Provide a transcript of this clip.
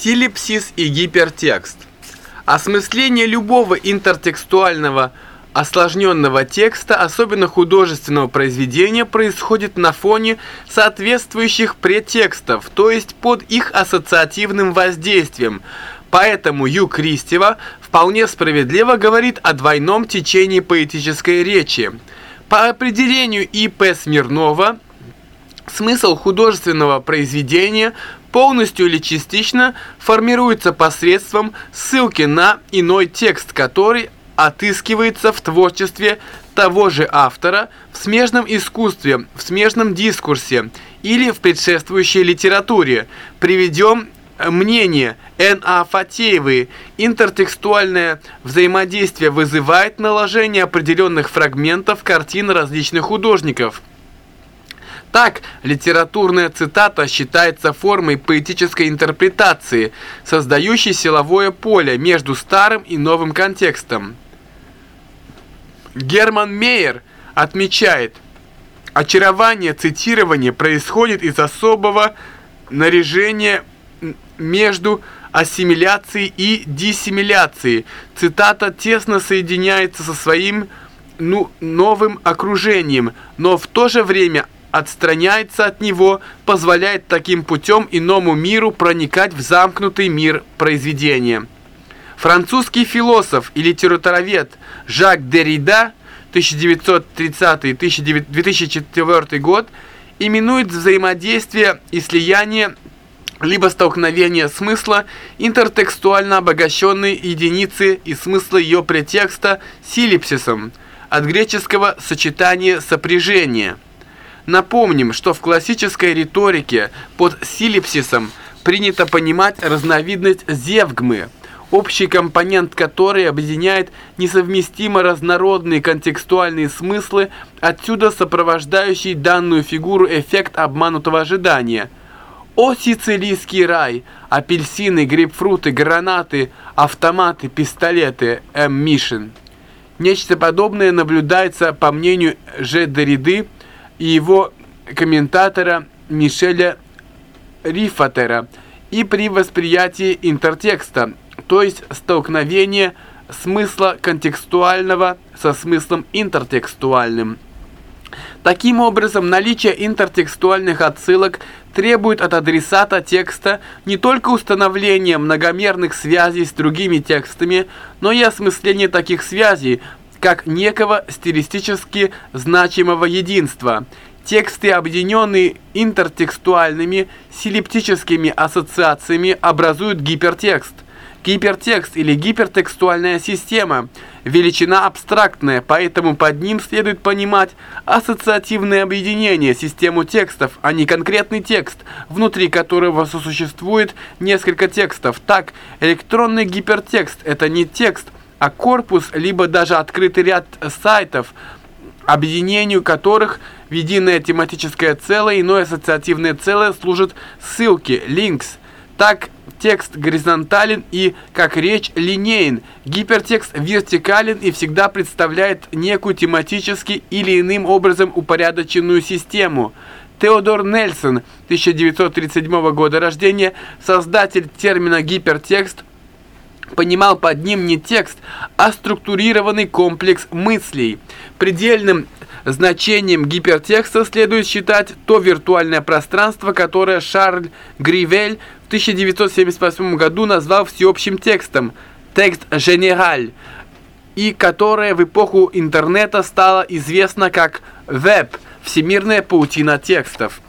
Силипсис и гипертекст. Осмысление любого интертекстуального осложненного текста, особенно художественного произведения, происходит на фоне соответствующих претекстов, то есть под их ассоциативным воздействием. Поэтому Ю Кристева вполне справедливо говорит о двойном течении поэтической речи. По определению И.П. Смирнова, смысл художественного произведения полностью или частично формируется посредством ссылки на иной текст, который отыскивается в творчестве того же автора, в смежном искусстве, в смежном дискурсе или в предшествующей литературе. Приведем мнение Н.А. Фатеевой. Интертекстуальное взаимодействие вызывает наложение определенных фрагментов картин различных художников. Так, литературная цитата считается формой поэтической интерпретации, создающей силовое поле между старым и новым контекстом. Герман Мейер отмечает, очарование цитирования происходит из особого наряжения между ассимиляцией и диссимиляцией. Цитата тесно соединяется со своим ну, новым окружением, но в то же время отстраняется от него, позволяет таким путем иному миру проникать в замкнутый мир произведения. Французский философ и литературовед Жак Деррида 1930-2004 год именует взаимодействие и слияние либо столкновение смысла интертекстуально обогащенной единицы и смысла ее претекста силипсисом от греческого сочетания сопряжения – Напомним, что в классической риторике под силипсисом принято понимать разновидность зевгмы, общий компонент которой объединяет несовместимо разнородные контекстуальные смыслы, отсюда сопровождающий данную фигуру эффект обманутого ожидания. О сицилийский рай, апельсины, грейпфруты, гранаты, автоматы, пистолеты, М. Мишин. Нечто подобное наблюдается, по мнению Ж. Дориды, и его комментатора Мишеля Рифатера и при восприятии интертекста, то есть столкновение смысла контекстуального со смыслом интертекстуальным. Таким образом, наличие интертекстуальных отсылок требует от адресата текста не только установления многомерных связей с другими текстами, но и осмысления таких связей, как некого стилистически значимого единства. Тексты, объединенные интертекстуальными силиптическими ассоциациями, образуют гипертекст. Гипертекст или гипертекстуальная система – величина абстрактная, поэтому под ним следует понимать ассоциативное объединение, систему текстов, а не конкретный текст, внутри которого сосуществует несколько текстов. Так, электронный гипертекст – это не текст, а корпус, либо даже открытый ряд сайтов, объединению которых в единое тематическое целое, иное ассоциативное целое служат ссылки, links. Так, текст горизонтален и, как речь, линейен. Гипертекст вертикален и всегда представляет некую тематически или иным образом упорядоченную систему. Теодор Нельсон, 1937 года рождения, создатель термина гипертекст, понимал под ним не текст, а структурированный комплекс мыслей. Предельным значением гипертекста следует считать то виртуальное пространство, которое Шарль Гривель в 1978 году назвал всеобщим текстом «текст генераль», и которое в эпоху интернета стало известно как «веб» – всемирная паутина текстов.